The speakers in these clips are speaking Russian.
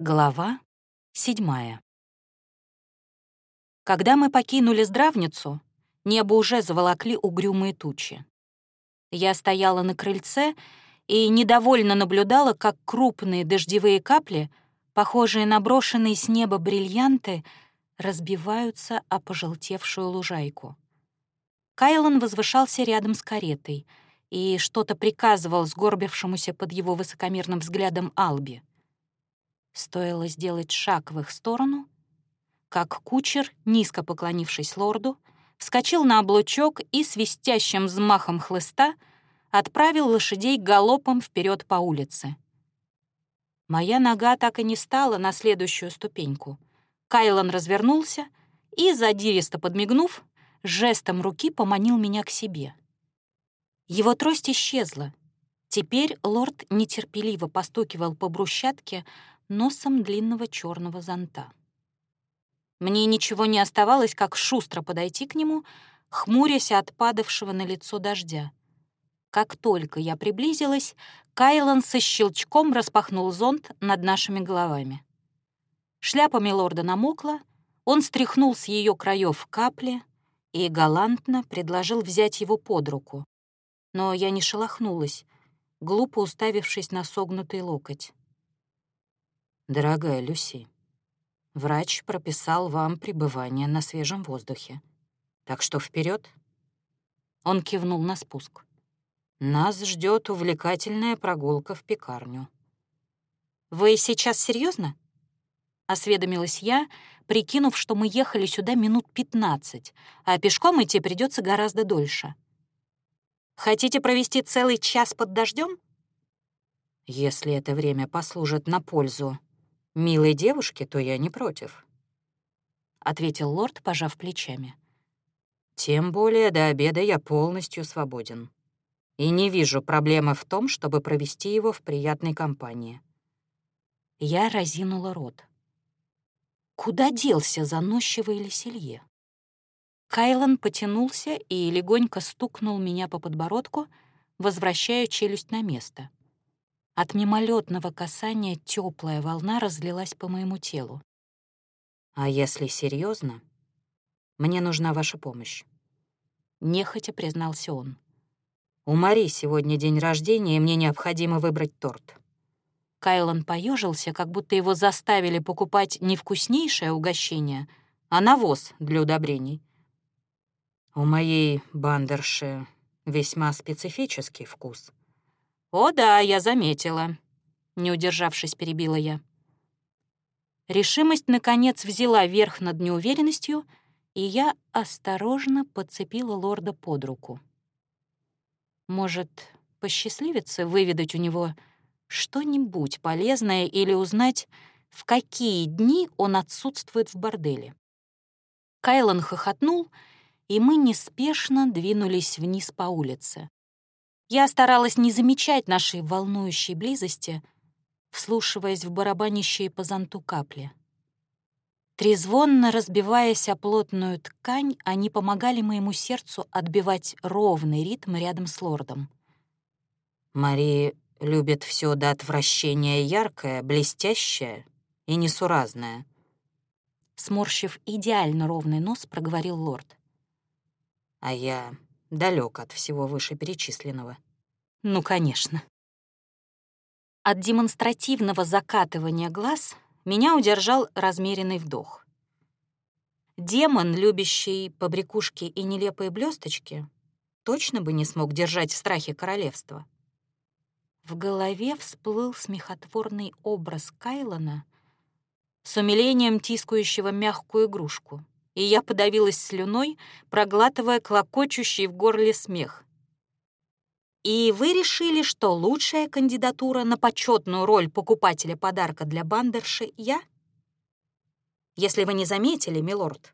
Глава седьмая. Когда мы покинули здравницу, небо уже заволокли угрюмые тучи. Я стояла на крыльце и недовольно наблюдала, как крупные дождевые капли, похожие на брошенные с неба бриллианты, разбиваются о пожелтевшую лужайку. Кайлан возвышался рядом с каретой и что-то приказывал сгорбившемуся под его высокомерным взглядом Алби. Стоило сделать шаг в их сторону, как кучер, низко поклонившись лорду, вскочил на облучок и свистящим взмахом хлыста отправил лошадей галопом вперед по улице. Моя нога так и не стала на следующую ступеньку. Кайлан развернулся и, задиристо подмигнув, жестом руки поманил меня к себе. Его трость исчезла. Теперь лорд нетерпеливо постукивал по брусчатке носом длинного черного зонта. Мне ничего не оставалось, как шустро подойти к нему, хмурясь от падавшего на лицо дождя. Как только я приблизилась, Кайлан со щелчком распахнул зонт над нашими головами. Шляпа милорда намокла, он стряхнул с ее краев капли и галантно предложил взять его под руку. Но я не шелохнулась, глупо уставившись на согнутый локоть. «Дорогая Люси, врач прописал вам пребывание на свежем воздухе. Так что вперед. Он кивнул на спуск. «Нас ждет увлекательная прогулка в пекарню». «Вы сейчас серьезно? осведомилась я, прикинув, что мы ехали сюда минут пятнадцать, а пешком идти придется гораздо дольше. «Хотите провести целый час под дождем? «Если это время послужит на пользу милой девушке, то я не против», — ответил лорд, пожав плечами. «Тем более до обеда я полностью свободен и не вижу проблемы в том, чтобы провести его в приятной компании». Я разинула рот. Куда делся заносчивый Леселье? Кайлан потянулся и легонько стукнул меня по подбородку, возвращая челюсть на место. От мимолетного касания теплая волна разлилась по моему телу. «А если серьезно, мне нужна ваша помощь», — нехотя признался он. «У Мари сегодня день рождения, и мне необходимо выбрать торт». Кайлан поежился, как будто его заставили покупать не вкуснейшее угощение, а навоз для удобрений. «У моей бандерши весьма специфический вкус», «О да, я заметила», — не удержавшись, перебила я. Решимость, наконец, взяла верх над неуверенностью, и я осторожно подцепила лорда под руку. Может, посчастливится выведать у него что-нибудь полезное или узнать, в какие дни он отсутствует в борделе. Кайлан хохотнул, и мы неспешно двинулись вниз по улице. Я старалась не замечать нашей волнующей близости, вслушиваясь в барабанящие по зонту капли. Трезвонно разбиваясь о плотную ткань, они помогали моему сердцу отбивать ровный ритм рядом с лордом. «Мари любит все до отвращения яркое, блестящее и несуразное», сморщив идеально ровный нос, проговорил лорд. «А я далек от всего вышеперечисленного. Ну, конечно. От демонстративного закатывания глаз меня удержал размеренный вдох. Демон, любящий побрякушки и нелепые блесточки, точно бы не смог держать в страхе королевства. В голове всплыл смехотворный образ Кайлона с умилением тискающего мягкую игрушку — и я подавилась слюной, проглатывая клокочущий в горле смех. «И вы решили, что лучшая кандидатура на почетную роль покупателя подарка для бандерши — я? Если вы не заметили, милорд,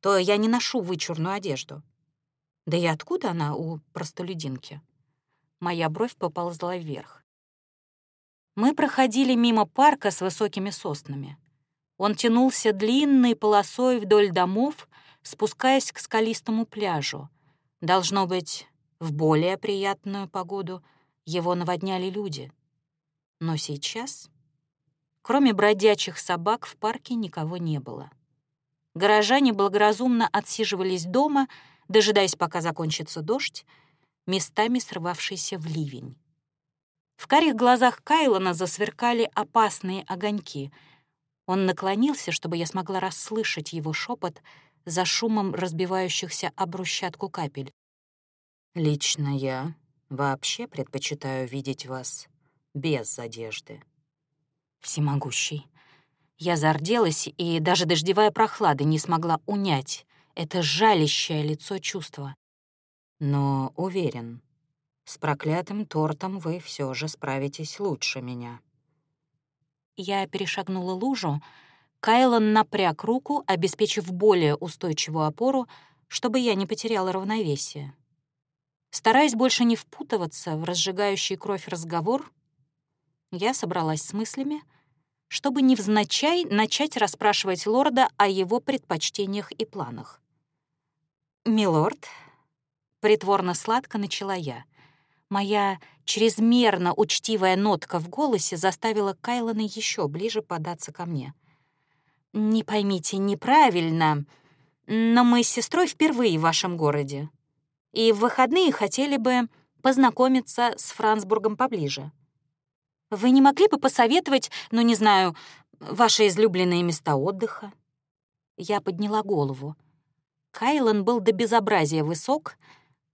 то я не ношу вычурную одежду. Да и откуда она у простолюдинки?» Моя бровь поползла вверх. Мы проходили мимо парка с высокими соснами. Он тянулся длинной полосой вдоль домов, спускаясь к скалистому пляжу. Должно быть, в более приятную погоду его наводняли люди. Но сейчас Кроме бродячих собак в парке никого не было. Горожане благоразумно отсиживались дома, дожидаясь, пока закончится дождь, местами срывавшийся в ливень. В карих глазах Кайлона засверкали опасные огоньки. Он наклонился, чтобы я смогла расслышать его шепот за шумом разбивающихся об брусчатку капель. «Лично я вообще предпочитаю видеть вас без одежды». Всемогущий. Я зарделась, и даже дождевая прохлада не смогла унять это жалящее лицо чувства. Но уверен, с проклятым тортом вы все же справитесь лучше меня. Я перешагнула лужу. Кайлон напряг руку, обеспечив более устойчивую опору, чтобы я не потеряла равновесие. Стараясь больше не впутываться в разжигающий кровь разговор, я собралась с мыслями, чтобы невзначай начать расспрашивать лорда о его предпочтениях и планах. «Милорд», — притворно сладко начала я, — Моя чрезмерно учтивая нотка в голосе заставила Кайлона еще ближе податься ко мне. «Не поймите неправильно, но мы с сестрой впервые в вашем городе, и в выходные хотели бы познакомиться с Франсбургом поближе. Вы не могли бы посоветовать, ну, не знаю, ваши излюбленные места отдыха?» Я подняла голову. Кайлан был до безобразия высок —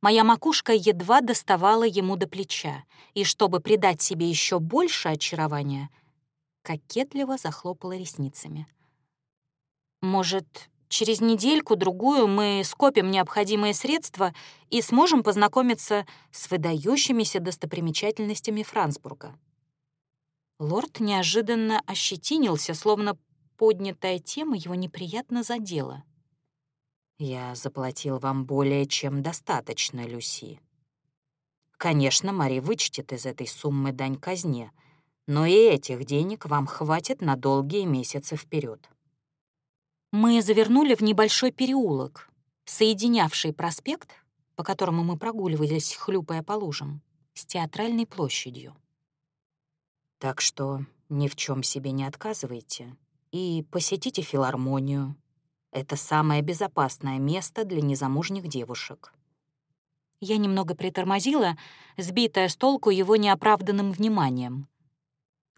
Моя макушка едва доставала ему до плеча, и чтобы придать себе еще больше очарования, кокетливо захлопала ресницами. «Может, через недельку-другую мы скопим необходимые средства и сможем познакомиться с выдающимися достопримечательностями Франсбурга?» Лорд неожиданно ощетинился, словно поднятая тема его неприятно задела. Я заплатил вам более чем достаточно, Люси. Конечно, Мари вычтет из этой суммы дань казне, но и этих денег вам хватит на долгие месяцы вперед. Мы завернули в небольшой переулок, соединявший проспект, по которому мы прогуливались, хлюпая по лужам, с театральной площадью. Так что ни в чем себе не отказывайте и посетите филармонию, это самое безопасное место для незамужних девушек. Я немного притормозила, сбитая с толку его неоправданным вниманием.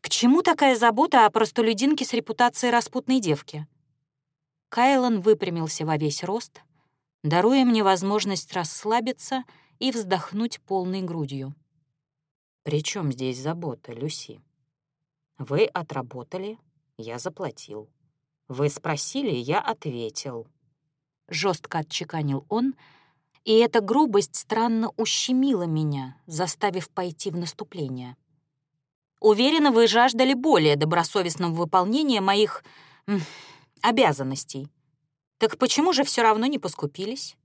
К чему такая забота о простолюдинке с репутацией распутной девки? Кайлан выпрямился во весь рост, даруя мне возможность расслабиться и вздохнуть полной грудью. «При чем здесь забота, Люси? Вы отработали, я заплатил. Вы спросили, я ответил. Жестко отчеканил он, и эта грубость странно ущемила меня, заставив пойти в наступление. Уверена, вы жаждали более добросовестного выполнения моих обязанностей. Так почему же все равно не поскупились?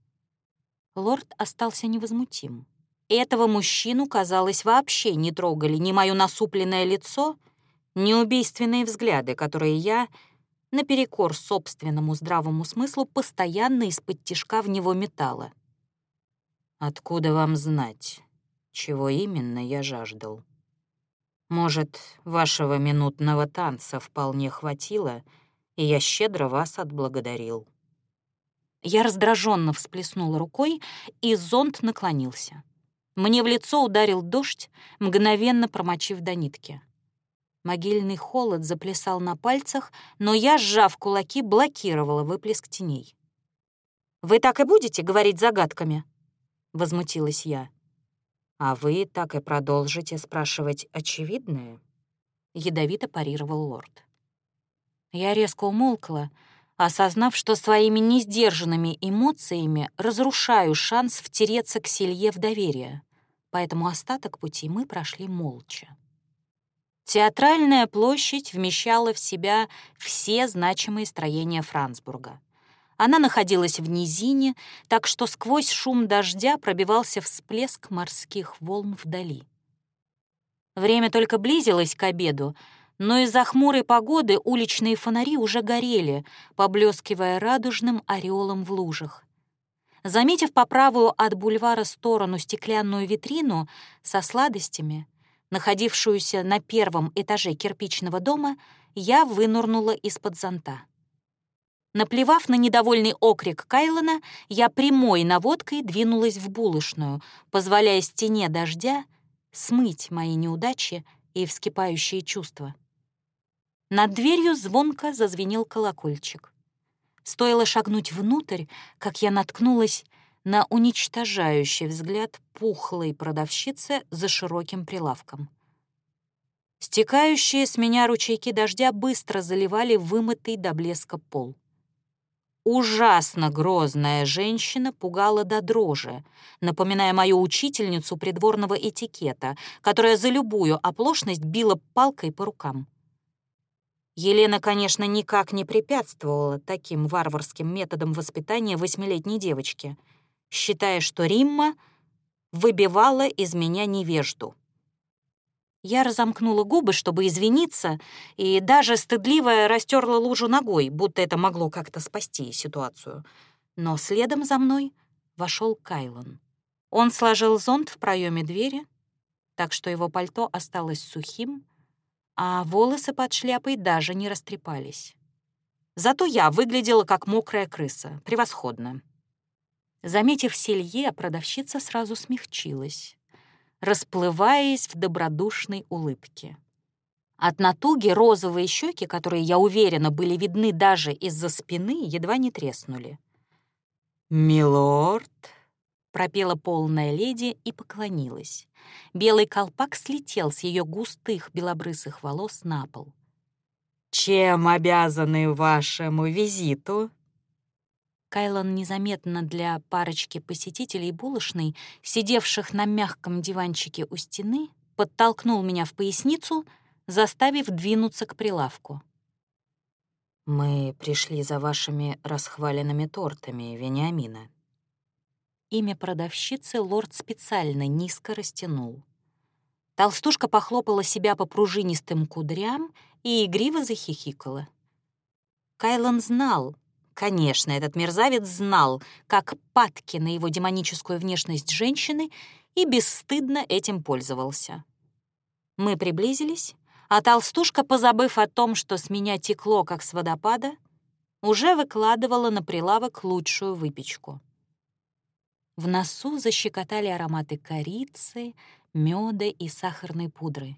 Лорд остался невозмутим. Этого мужчину, казалось, вообще не трогали ни мое насупленное лицо, ни убийственные взгляды, которые я наперекор собственному здравому смыслу, постоянно из-под тишка в него металла. «Откуда вам знать, чего именно я жаждал? Может, вашего минутного танца вполне хватило, и я щедро вас отблагодарил». Я раздраженно всплеснула рукой, и зонт наклонился. Мне в лицо ударил дождь, мгновенно промочив до нитки. Могильный холод заплясал на пальцах, но я, сжав кулаки, блокировала выплеск теней. «Вы так и будете говорить загадками?» — возмутилась я. «А вы так и продолжите спрашивать очевидное?» — ядовито парировал лорд. Я резко умолкла, осознав, что своими несдержанными эмоциями разрушаю шанс втереться к Селье в доверие, поэтому остаток пути мы прошли молча. Театральная площадь вмещала в себя все значимые строения Франсбурга. Она находилась в низине, так что сквозь шум дождя пробивался всплеск морских волн вдали. Время только близилось к обеду, но из-за хмурой погоды уличные фонари уже горели, поблескивая радужным ореолом в лужах. Заметив по правую от бульвара сторону стеклянную витрину со сладостями, находившуюся на первом этаже кирпичного дома, я вынурнула из-под зонта. Наплевав на недовольный окрик Кайлона, я прямой наводкой двинулась в булочную, позволяя стене дождя смыть мои неудачи и вскипающие чувства. Над дверью звонко зазвенел колокольчик. Стоило шагнуть внутрь, как я наткнулась на уничтожающий взгляд пухлой продавщицы за широким прилавком. Стекающие с меня ручейки дождя быстро заливали вымытый до блеска пол. Ужасно грозная женщина пугала до дрожи, напоминая мою учительницу придворного этикета, которая за любую оплошность била палкой по рукам. Елена, конечно, никак не препятствовала таким варварским методам воспитания восьмилетней девочки, считая, что Римма выбивала из меня невежду. Я разомкнула губы, чтобы извиниться, и даже стыдливо растерла лужу ногой, будто это могло как-то спасти ситуацию. Но следом за мной вошел Кайлон. Он сложил зонт в проеме двери, так что его пальто осталось сухим, а волосы под шляпой даже не растрепались. Зато я выглядела как мокрая крыса. Превосходно. Заметив селье, продавщица сразу смягчилась расплываясь в добродушной улыбке. От натуги розовые щеки, которые, я уверена, были видны даже из-за спины, едва не треснули. «Милорд», — пропела полная леди и поклонилась. Белый колпак слетел с ее густых белобрысых волос на пол. «Чем обязаны вашему визиту?» Кайлан незаметно для парочки посетителей булочной, сидевших на мягком диванчике у стены, подтолкнул меня в поясницу, заставив двинуться к прилавку. «Мы пришли за вашими расхваленными тортами, Вениамина». Имя продавщицы лорд специально низко растянул. Толстушка похлопала себя по пружинистым кудрям и игриво захихикала. Кайлан знал, Конечно, этот мерзавец знал, как падки на его демоническую внешность женщины и бесстыдно этим пользовался. Мы приблизились, а толстушка, позабыв о том, что с меня текло, как с водопада, уже выкладывала на прилавок лучшую выпечку. В носу защекотали ароматы корицы, меда и сахарной пудры.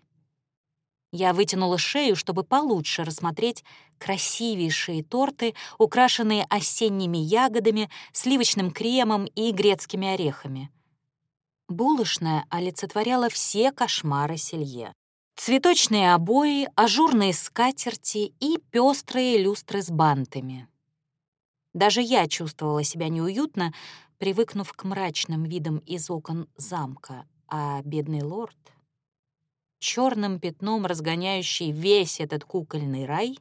Я вытянула шею, чтобы получше рассмотреть красивейшие торты, украшенные осенними ягодами, сливочным кремом и грецкими орехами. Булочная олицетворяла все кошмары селье. Цветочные обои, ажурные скатерти и пестрые люстры с бантами. Даже я чувствовала себя неуютно, привыкнув к мрачным видам из окон замка, а бедный лорд черным пятном разгоняющий весь этот кукольный рай,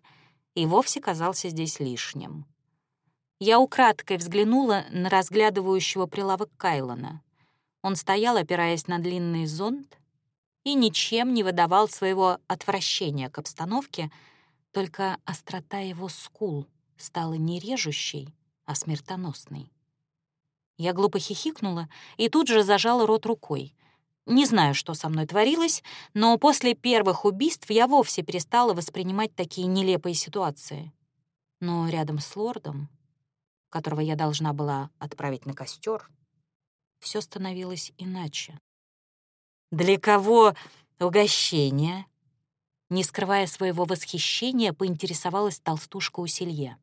и вовсе казался здесь лишним. Я украдкой взглянула на разглядывающего прилавок Кайлона. Он стоял, опираясь на длинный зонт, и ничем не выдавал своего отвращения к обстановке, только острота его скул стала не режущей, а смертоносной. Я глупо хихикнула и тут же зажала рот рукой. Не знаю, что со мной творилось, но после первых убийств я вовсе перестала воспринимать такие нелепые ситуации. Но рядом с лордом, которого я должна была отправить на костер, все становилось иначе. «Для кого угощение?» Не скрывая своего восхищения, поинтересовалась толстушка у Селье.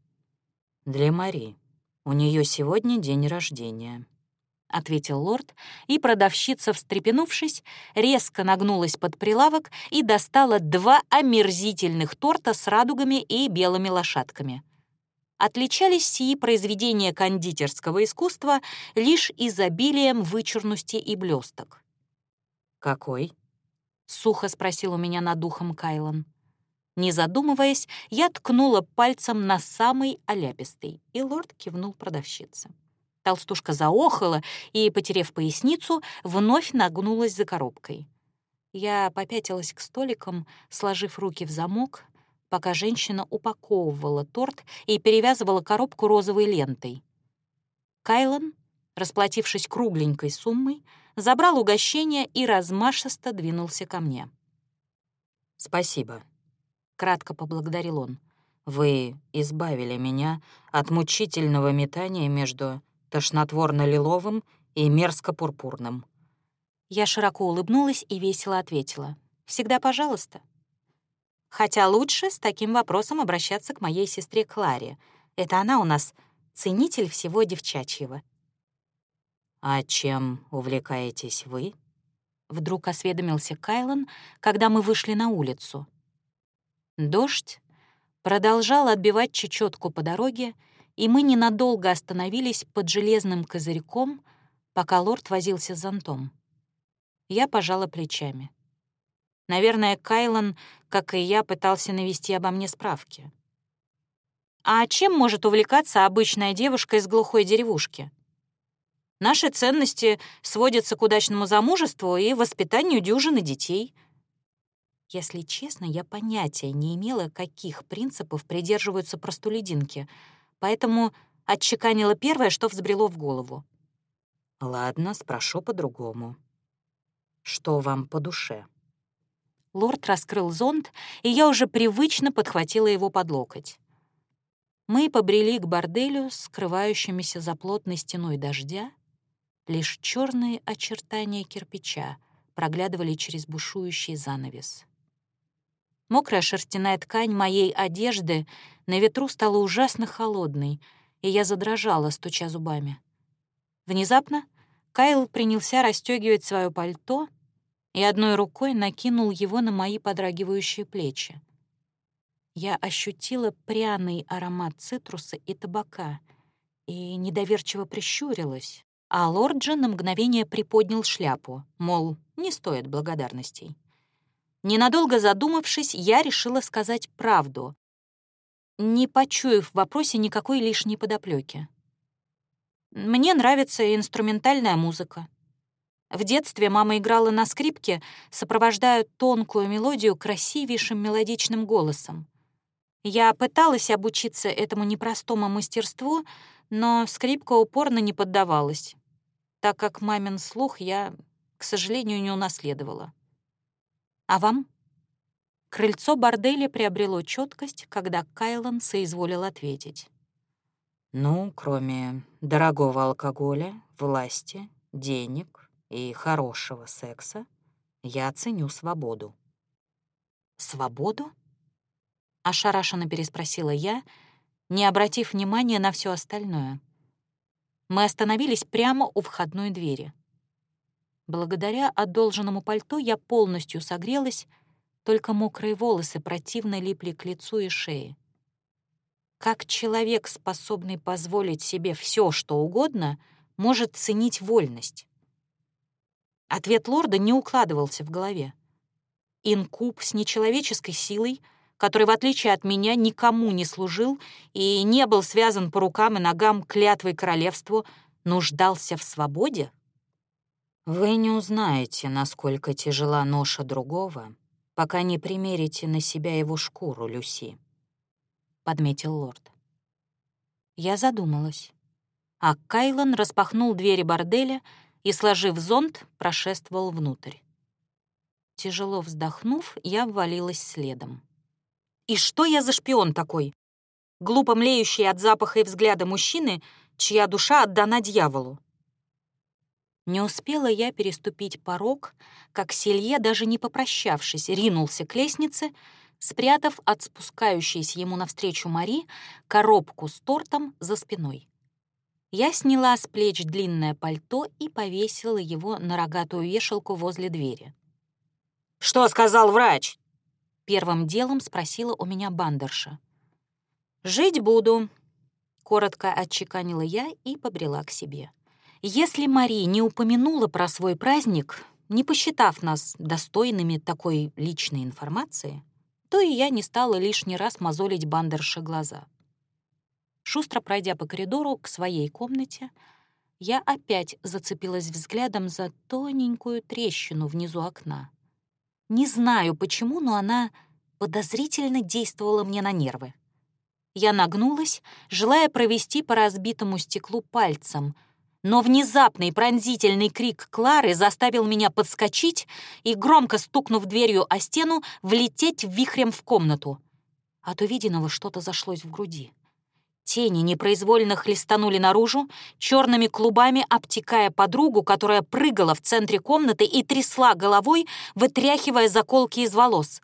«Для Мари. У нее сегодня день рождения», — ответил лорд, и продавщица, встрепенувшись, резко нагнулась под прилавок и достала два омерзительных торта с радугами и белыми лошадками. Отличались сии произведения кондитерского искусства лишь изобилием вычурности и блесток. «Какой?» — сухо спросил у меня над ухом Кайлан. Не задумываясь, я ткнула пальцем на самый оляпистый, и лорд кивнул продавщице. Толстушка заохала и, потерев поясницу, вновь нагнулась за коробкой. Я попятилась к столикам, сложив руки в замок, пока женщина упаковывала торт и перевязывала коробку розовой лентой. Кайлан, расплатившись кругленькой суммой, забрал угощение и размашисто двинулся ко мне. «Спасибо», кратко поблагодарил он. «Вы избавили меня от мучительного метания между тошнотворно-лиловым и мерзко-пурпурным». Я широко улыбнулась и весело ответила. «Всегда пожалуйста». Хотя лучше с таким вопросом обращаться к моей сестре Кларе. Это она у нас ценитель всего девчачьего. «А чем увлекаетесь вы?» Вдруг осведомился Кайлан, когда мы вышли на улицу. Дождь продолжал отбивать чечетку по дороге, и мы ненадолго остановились под железным козырьком, пока лорд возился с зонтом. Я пожала плечами. Наверное, Кайлан, как и я, пытался навести обо мне справки. А чем может увлекаться обычная девушка из глухой деревушки? Наши ценности сводятся к удачному замужеству и воспитанию дюжины детей. Если честно, я понятия не имела, каких принципов придерживаются простолюдинки, поэтому отчеканила первое, что взбрело в голову. «Ладно, спрошу по-другому. Что вам по душе?» Лорд раскрыл зонт, и я уже привычно подхватила его под локоть. Мы побрели к борделю, скрывающимися за плотной стеной дождя. Лишь черные очертания кирпича проглядывали через бушующий занавес. Мокрая шерстяная ткань моей одежды на ветру стала ужасно холодной, и я задрожала, стуча зубами. Внезапно Кайл принялся расстегивать свое пальто, и одной рукой накинул его на мои подрагивающие плечи. Я ощутила пряный аромат цитруса и табака и недоверчиво прищурилась, а лорд же на мгновение приподнял шляпу, мол, не стоит благодарностей. Ненадолго задумавшись, я решила сказать правду, не почуяв в вопросе никакой лишней подоплеки. Мне нравится инструментальная музыка. В детстве мама играла на скрипке, сопровождая тонкую мелодию красивейшим мелодичным голосом. Я пыталась обучиться этому непростому мастерству, но скрипка упорно не поддавалась, так как мамин слух я, к сожалению, не унаследовала. А вам? Крыльцо борделя приобрело четкость, когда Кайлан соизволил ответить. «Ну, кроме дорогого алкоголя, власти, денег, и хорошего секса, я ценю свободу. «Свободу?» — ошарашенно переспросила я, не обратив внимания на все остальное. Мы остановились прямо у входной двери. Благодаря одолженному пальто я полностью согрелась, только мокрые волосы противно липли к лицу и шее. Как человек, способный позволить себе все, что угодно, может ценить вольность? Ответ лорда не укладывался в голове. Инкуб с нечеловеческой силой, который, в отличие от меня, никому не служил и не был связан по рукам и ногам клятвой королевству, нуждался в свободе? Вы не узнаете, насколько тяжела ноша другого, пока не примерите на себя его шкуру, Люси, — подметил лорд. Я задумалась. А Кайлан распахнул двери борделя и, сложив зонт, прошествовал внутрь. Тяжело вздохнув, я ввалилась следом. «И что я за шпион такой? Глупо млеющий от запаха и взгляда мужчины, чья душа отдана дьяволу?» Не успела я переступить порог, как Селье, даже не попрощавшись, ринулся к лестнице, спрятав от спускающейся ему навстречу Мари коробку с тортом за спиной. Я сняла с плеч длинное пальто и повесила его на рогатую вешалку возле двери. «Что сказал врач?» Первым делом спросила у меня бандерша. «Жить буду», — коротко отчеканила я и побрела к себе. Если Мари не упомянула про свой праздник, не посчитав нас достойными такой личной информации, то и я не стала лишний раз мозолить бандерше глаза. Шустро пройдя по коридору к своей комнате, я опять зацепилась взглядом за тоненькую трещину внизу окна. Не знаю почему, но она подозрительно действовала мне на нервы. Я нагнулась, желая провести по разбитому стеклу пальцем, но внезапный пронзительный крик Клары заставил меня подскочить и, громко стукнув дверью о стену, влететь вихрем в комнату — От увиденного что-то зашлось в груди. Тени непроизвольно хлестанули наружу, черными клубами обтекая подругу, которая прыгала в центре комнаты и трясла головой, вытряхивая заколки из волос.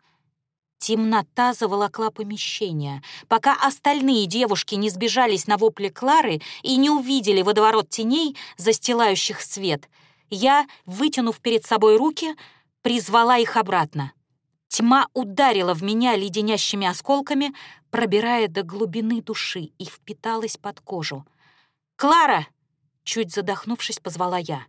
Темнота заволокла помещение, пока остальные девушки не сбежались на вопли Клары и не увидели водоворот теней, застилающих свет. Я, вытянув перед собой руки, призвала их обратно. Тьма ударила в меня леденящими осколками, пробирая до глубины души и впиталась под кожу. «Клара!» — чуть задохнувшись, позвала я.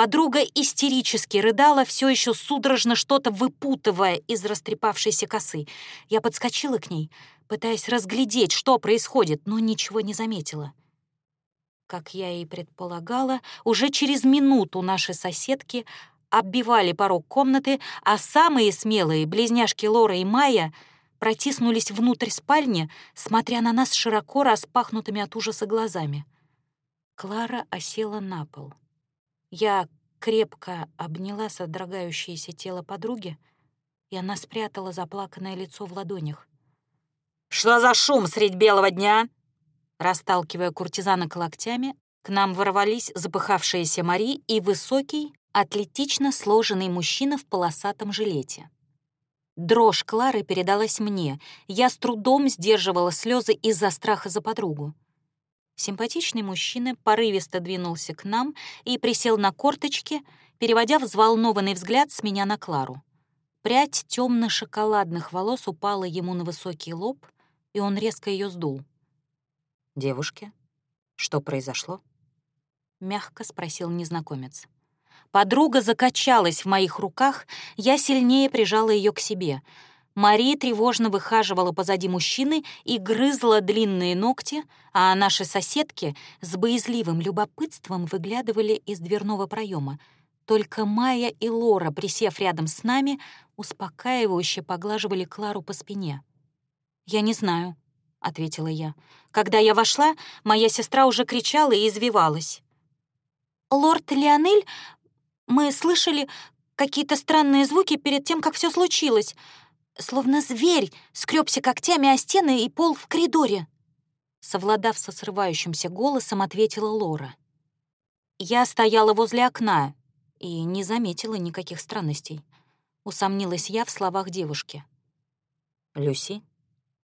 Подруга истерически рыдала, все еще судорожно что-то выпутывая из растрепавшейся косы. Я подскочила к ней, пытаясь разглядеть, что происходит, но ничего не заметила. Как я и предполагала, уже через минуту наши соседки оббивали порог комнаты, а самые смелые, близняшки Лора и Майя, протиснулись внутрь спальни, смотря на нас широко распахнутыми от ужаса глазами. Клара осела на пол. Я крепко обняла содрогающееся тело подруги, и она спрятала заплаканное лицо в ладонях. «Что за шум средь белого дня?» Расталкивая куртизанок локтями, к нам ворвались запыхавшаяся Мари и высокий, атлетично сложенный мужчина в полосатом жилете. Дрожь Клары передалась мне. Я с трудом сдерживала слезы из-за страха за подругу. Симпатичный мужчина порывисто двинулся к нам и присел на корточки, переводя взволнованный взгляд с меня на Клару. Прядь темно-шоколадных волос упала ему на высокий лоб, и он резко ее сдул. «Девушки, что произошло?» — мягко спросил незнакомец. Подруга закачалась в моих руках, я сильнее прижала ее к себе — Мария тревожно выхаживала позади мужчины и грызла длинные ногти, а наши соседки с боязливым любопытством выглядывали из дверного проема. Только Майя и Лора, присев рядом с нами, успокаивающе поглаживали Клару по спине. «Я не знаю», — ответила я. «Когда я вошла, моя сестра уже кричала и извивалась». «Лорд Леонель, мы слышали какие-то странные звуки перед тем, как все случилось словно зверь, скребся когтями о стены и пол в коридоре. Совладав со срывающимся голосом, ответила Лора. Я стояла возле окна и не заметила никаких странностей. Усомнилась я в словах девушки. «Люси?»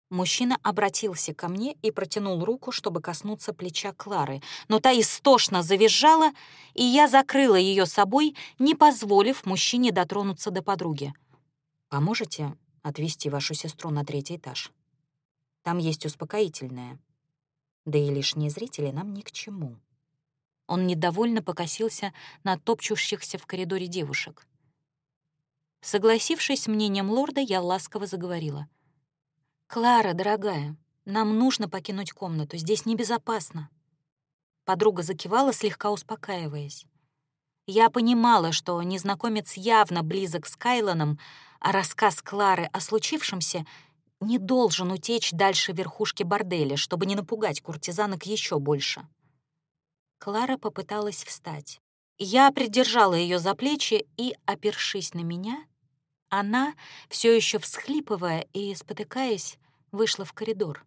Мужчина обратился ко мне и протянул руку, чтобы коснуться плеча Клары, но та истошно завизжала, и я закрыла ее собой, не позволив мужчине дотронуться до подруги. «Поможете отвезти вашу сестру на третий этаж. Там есть успокоительное. Да и лишние зрители нам ни к чему». Он недовольно покосился на топчущихся в коридоре девушек. Согласившись с мнением лорда, я ласково заговорила. «Клара, дорогая, нам нужно покинуть комнату, здесь небезопасно». Подруга закивала, слегка успокаиваясь. Я понимала, что незнакомец явно близок с Кайлоном, а рассказ Клары о случившемся не должен утечь дальше верхушки борделя, чтобы не напугать куртизанок еще больше. Клара попыталась встать. Я придержала ее за плечи и, опершись на меня, она, все еще всхлипывая и спотыкаясь, вышла в коридор.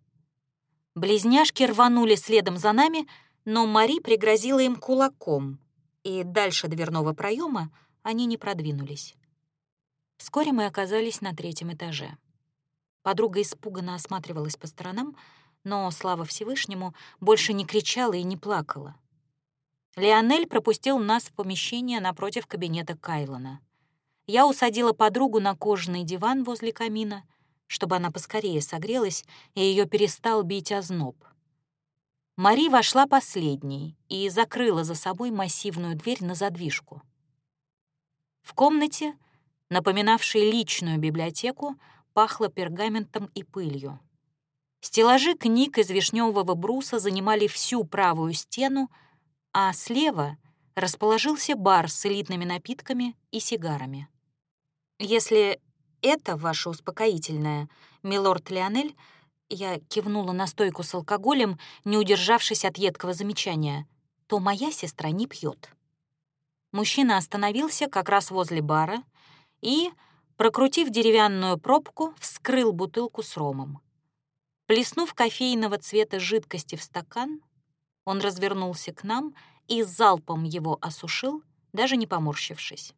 Близняшки рванули следом за нами, но Мари пригрозила им кулаком, и дальше дверного проема они не продвинулись. Вскоре мы оказались на третьем этаже. Подруга испуганно осматривалась по сторонам, но, слава Всевышнему, больше не кричала и не плакала. Леонель пропустил нас в помещение напротив кабинета Кайлона. Я усадила подругу на кожаный диван возле камина, чтобы она поскорее согрелась, и ее перестал бить озноб. Мари вошла последней и закрыла за собой массивную дверь на задвижку. В комнате напоминавшей личную библиотеку, пахло пергаментом и пылью. Стеллажи книг из вишневого бруса занимали всю правую стену, а слева расположился бар с элитными напитками и сигарами. «Если это ваше успокоительное, милорд Леонель», я кивнула на стойку с алкоголем, не удержавшись от едкого замечания, то моя сестра не пьет. Мужчина остановился как раз возле бара — и, прокрутив деревянную пробку, вскрыл бутылку с ромом. Плеснув кофейного цвета жидкости в стакан, он развернулся к нам и залпом его осушил, даже не поморщившись.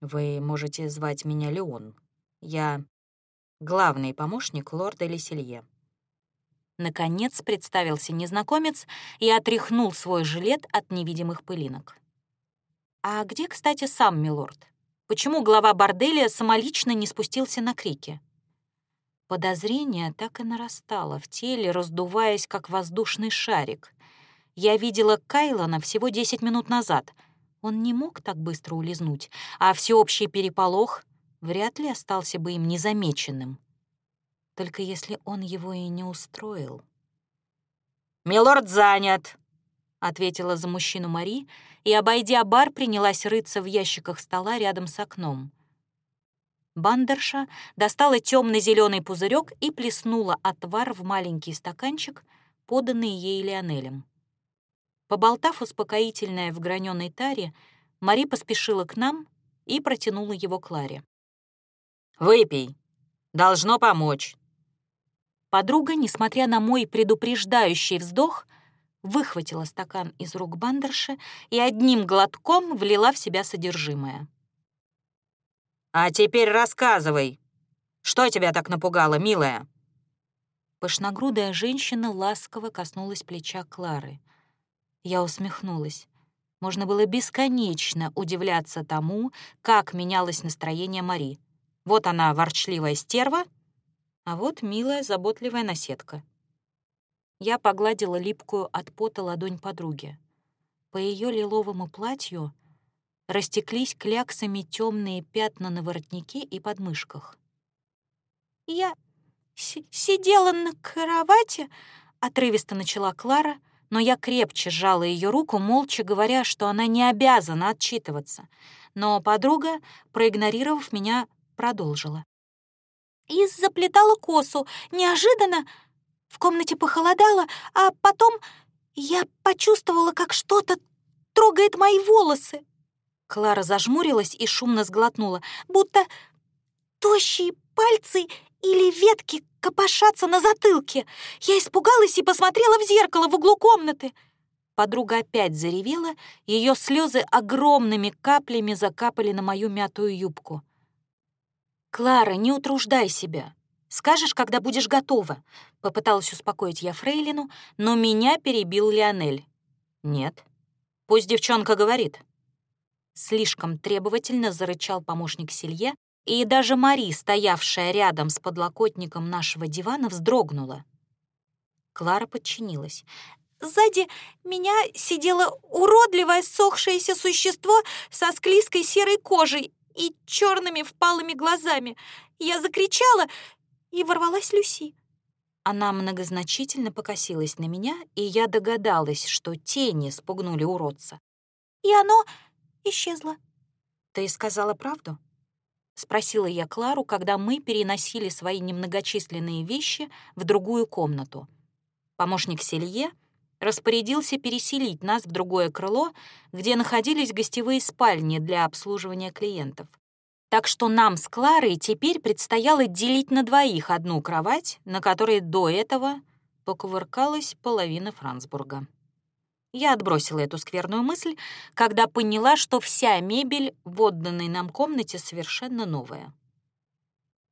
«Вы можете звать меня Леон. Я главный помощник лорда Леселье». Наконец представился незнакомец и отряхнул свой жилет от невидимых пылинок. «А где, кстати, сам милорд? Почему глава борделя самолично не спустился на крики?» Подозрение так и нарастало в теле, раздуваясь, как воздушный шарик. Я видела Кайлона всего 10 минут назад. Он не мог так быстро улизнуть, а всеобщий переполох вряд ли остался бы им незамеченным. Только если он его и не устроил. «Милорд занят», — ответила за мужчину Мари, и, обойдя бар, принялась рыться в ящиках стола рядом с окном. Бандерша достала темно зеленый пузырек и плеснула отвар в маленький стаканчик, поданный ей Леонелем. Поболтав успокоительное в граненой таре, Мари поспешила к нам и протянула его Кларе. «Выпей. Должно помочь». Подруга, несмотря на мой предупреждающий вздох, выхватила стакан из рук бандерши и одним глотком влила в себя содержимое. «А теперь рассказывай, что тебя так напугало, милая?» Пышногрудая женщина ласково коснулась плеча Клары. Я усмехнулась. Можно было бесконечно удивляться тому, как менялось настроение Мари. Вот она, ворчливая стерва, а вот милая, заботливая наседка. Я погладила липкую от пота ладонь подруги. По ее лиловому платью растеклись кляксами темные пятна на воротнике и подмышках. «Я сидела на кровати», — отрывисто начала Клара, но я крепче сжала ее руку, молча говоря, что она не обязана отчитываться. Но подруга, проигнорировав меня, продолжила. «И заплетала косу. Неожиданно в комнате похолодало, а потом я почувствовала, как что-то трогает мои волосы. Клара зажмурилась и шумно сглотнула, будто тощие пальцы или ветки копошатся на затылке. Я испугалась и посмотрела в зеркало в углу комнаты. Подруга опять заревела, ее слезы огромными каплями закапали на мою мятую юбку. «Клара, не утруждай себя. Скажешь, когда будешь готова», — попыталась успокоить я Фрейлину, но меня перебил Леонель. «Нет. Пусть девчонка говорит». Слишком требовательно зарычал помощник Селье, и даже Мари, стоявшая рядом с подлокотником нашего дивана, вздрогнула. Клара подчинилась. «Сзади меня сидело уродливое сохшееся существо со склизкой серой кожей и черными впалыми глазами. Я закричала, и ворвалась Люси. Она многозначительно покосилась на меня, и я догадалась, что тени спугнули уродца. И оно исчезла. «Ты сказала правду?» — спросила я Клару, когда мы переносили свои немногочисленные вещи в другую комнату. Помощник Селье распорядился переселить нас в другое крыло, где находились гостевые спальни для обслуживания клиентов. Так что нам с Кларой теперь предстояло делить на двоих одну кровать, на которой до этого покувыркалась половина Франсбурга. Я отбросила эту скверную мысль, когда поняла, что вся мебель в отданной нам комнате совершенно новая.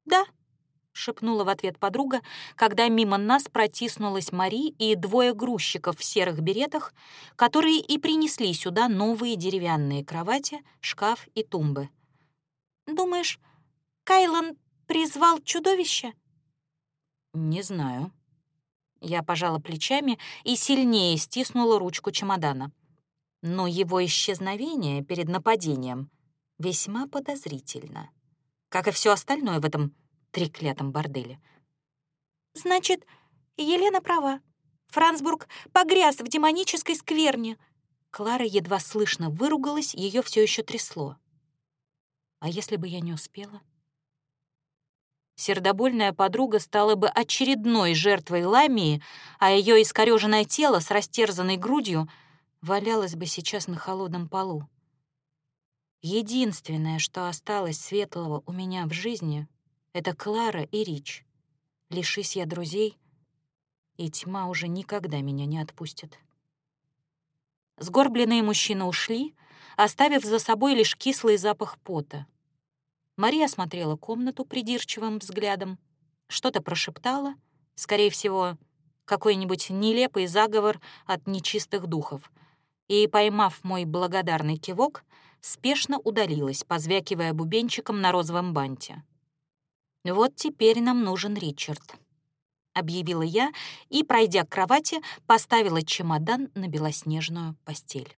«Да», — шепнула в ответ подруга, когда мимо нас протиснулась Мари и двое грузчиков в серых беретах, которые и принесли сюда новые деревянные кровати, шкаф и тумбы. «Думаешь, Кайлан призвал чудовище?» «Не знаю», я пожала плечами и сильнее стиснула ручку чемодана. Но его исчезновение перед нападением весьма подозрительно, как и все остальное в этом треклятом борделе. «Значит, Елена права. Франсбург погряз в демонической скверне». Клара едва слышно выругалась, ее все еще трясло. «А если бы я не успела?» Сердобольная подруга стала бы очередной жертвой ламии, а ее искореженное тело с растерзанной грудью валялось бы сейчас на холодном полу. Единственное, что осталось светлого у меня в жизни, — это Клара и Рич. Лишись я друзей, и тьма уже никогда меня не отпустит. Сгорбленные мужчины ушли, оставив за собой лишь кислый запах пота. Мария осмотрела комнату придирчивым взглядом, что-то прошептала, скорее всего, какой-нибудь нелепый заговор от нечистых духов, и, поймав мой благодарный кивок, спешно удалилась, позвякивая бубенчиком на розовом банте. «Вот теперь нам нужен Ричард», — объявила я и, пройдя к кровати, поставила чемодан на белоснежную постель.